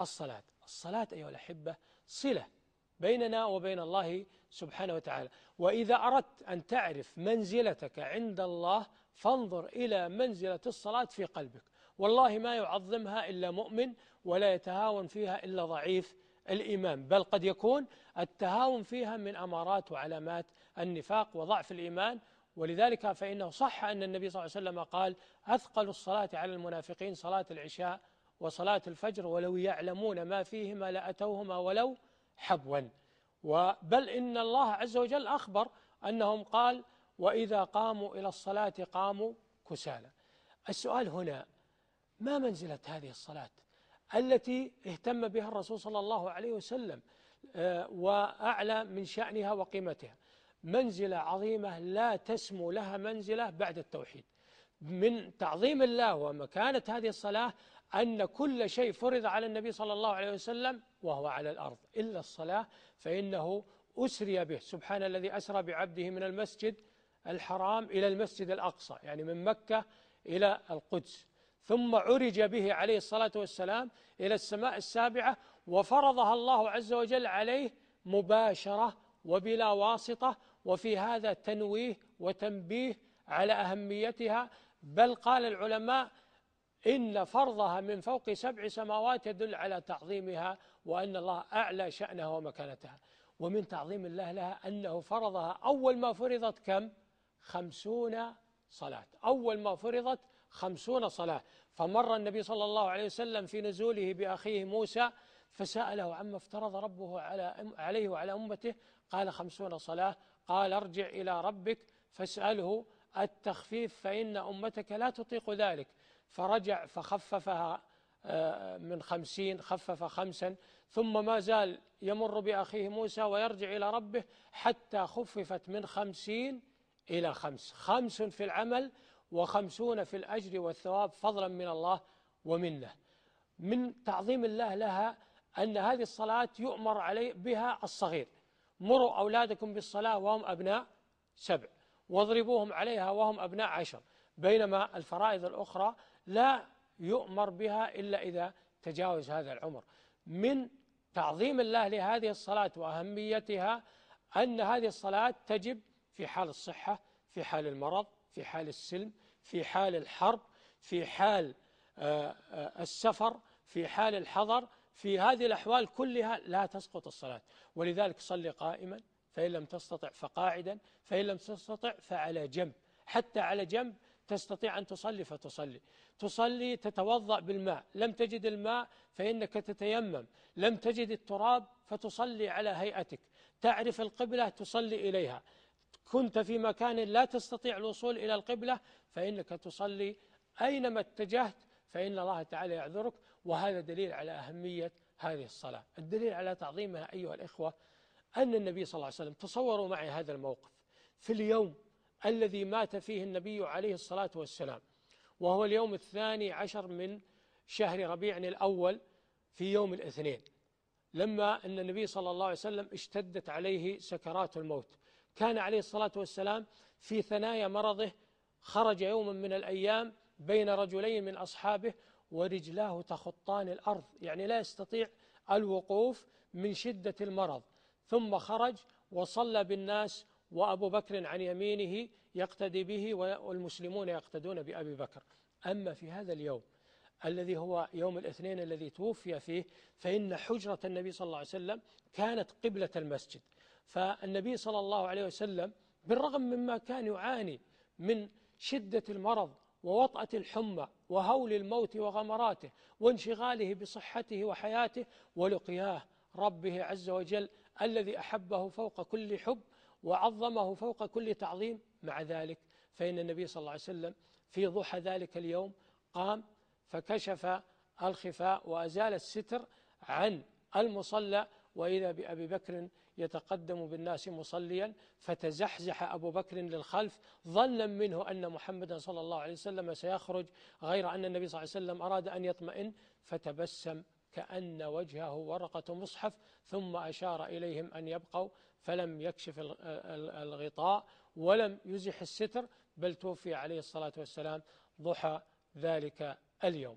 الصلاة. الصلاة أيها الأحبة صلة بيننا وبين الله سبحانه وتعالى. وإذا أردت أن تعرف منزلتك عند الله فانظر إلى منزلة الصلاة في قلبك. والله ما يعظمها إلا مؤمن ولا يتهاون فيها إلا ضعيف الإيمان. بل قد يكون التهاون فيها من أمارات وعلامات النفاق وضعف الإيمان. ولذلك فإنه صح أن النبي صلى الله عليه وسلم قال أثقل الصلاة على المنافقين صلاة العشاء وصلاة الفجر ولو يعلمون ما فيهما لأتوهما ولو حبوا. بل إن الله عز وجل أخبر أنهم قال وإذا قاموا إلى الصلاة قاموا كسالى. السؤال هنا ما منزلة هذه الصلاة التي اهتم بها الرسول صلى الله عليه وسلم آه، وأعلى من شأنها وقيمتها؟ منزلة عظيمة لا تسمو لها منزلة بعد التوحيد. من تعظيم الله ومكانة هذه الصلاة أن كل شيء فرض على النبي صلى الله عليه وسلم وهو على الأرض إلا الصلاة فإنه أسري به. سبحان الذي أسرى بعبده من المسجد الحرام إلى المسجد الأقصى يعني من مكة إلى القدس. ثم عرج به عليه الصلاة والسلام إلى السماء السابعة وفرضها الله عز وجل عليه مباشرة وبلا واسطة وفي هذا تنويه وتنبيه على أهميتها. بل قال العلماء إن فرضها من فوق سبع سماوات يدل على تعظيمها وأن الله أعلى شأنها ومكانتها. ومن تعظيم الله لها أنه فرضها أول ما فرضت كم؟ خمسون صلاة. أول ما فرضت خمسون صلاة. فمر النبي صلى الله عليه وسلم في نزوله بأخيه موسى فسأله عما افترض ربه على عليه وعلى أمته. قال خمسون صلاة. قال ارجع إلى ربك فاسأله التخفيف فإن أمتك لا تطيق ذلك. فرجع فخففها آه، من خمسين خفف خمسا ثم ما زال يمر بأخيه موسى ويرجع إلى ربه حتى خففت من خمسين إلى خمس. خمس في العمل وخمسون في الأجر والثواب فضلا من الله ومنه. من تعظيم الله لها أن هذه الصلاة يؤمر علي بها الصغير. مروا أولادكم بالصلاة وهم أبناء سبع واضربوهم عليها وهم أبناء عشر بينما الفرائض الأخرى لا يؤمر بها إلا إذا تجاوز هذا العمر. من تعظيم الله لهذه الصلاة وأهميتها أن هذه الصلاة تجب في حال الصحة في حال المرض في حال السلم في حال الحرب في حال آه، آه، السفر في حال الحضر في هذه الأحوال كلها لا تسقط الصلاة. ولذلك صل قائما فإن لم تستطع فقاعدا فإن لم تستطع فعلى جنب. حتى على جنب تستطيع أن تصلي فتصلي. تصلي تتوضأ بالماء. لم تجد الماء فإنك تتيمم. لم تجد التراب فتصلي على هيئتك. تعرف القبلة تصلي إليها. كنت في مكان لا تستطيع الوصول إلى القبلة فإنك تصلي. أينما اتجهت فإن الله تعالى يعذرك. وهذا دليل على أهمية هذه الصلاة. الدليل على تعظيمها أيها الإخوة أن النبي صلى الله عليه وسلم تصوروا معي هذا الموقف. في اليوم الذي مات فيه النبي عليه الصلاة والسلام وهو اليوم الثاني عشر من شهر ربيع الأول في يوم الاثنين لما أن النبي صلى الله عليه وسلم اشتدت عليه سكرات الموت. كان عليه الصلاة والسلام في ثنايا مرضه خرج يوما من الأيام بين رجلين من أصحابه ورجلاه تخطان الأرض يعني لا يستطيع الوقوف من شدة المرض. ثم خرج وصلى بالناس وأبو بكر عن يمينه يقتدي به والمسلمون يقتدون بأبي بكر. أما في هذا اليوم الذي هو يوم الاثنين الذي توفي فيه فإن حجرة النبي صلى الله عليه وسلم كانت قبلة المسجد. فالنبي صلى الله عليه وسلم بالرغم مما كان يعاني من شدة المرض ووطأة الحمى وهول الموت وغمراته وانشغاله بصحته وحياته ولقياه ربه عز وجل الذي أحبه فوق كل حب وعظمه فوق كل تعظيم مع ذلك. فإن النبي صلى الله عليه وسلم في ضحى ذلك اليوم قام فكشف الخفاء وأزال الستر عن المصلى. وإذا بأبي بكر يتقدم بالناس مصليا فتزحزح أبو بكر للخلف ظنا منه أن محمدا صلى الله عليه وسلم سيخرج غير أن النبي صلى الله عليه وسلم أراد أن يطمئن فتبسم. كأن وجهه ورقة مصحف ثم أشار إليهم أن يبقوا فلم يكشف الغطاء ولم يزح الستر بل توفي عليه الصلاة والسلام ضحى ذلك اليوم.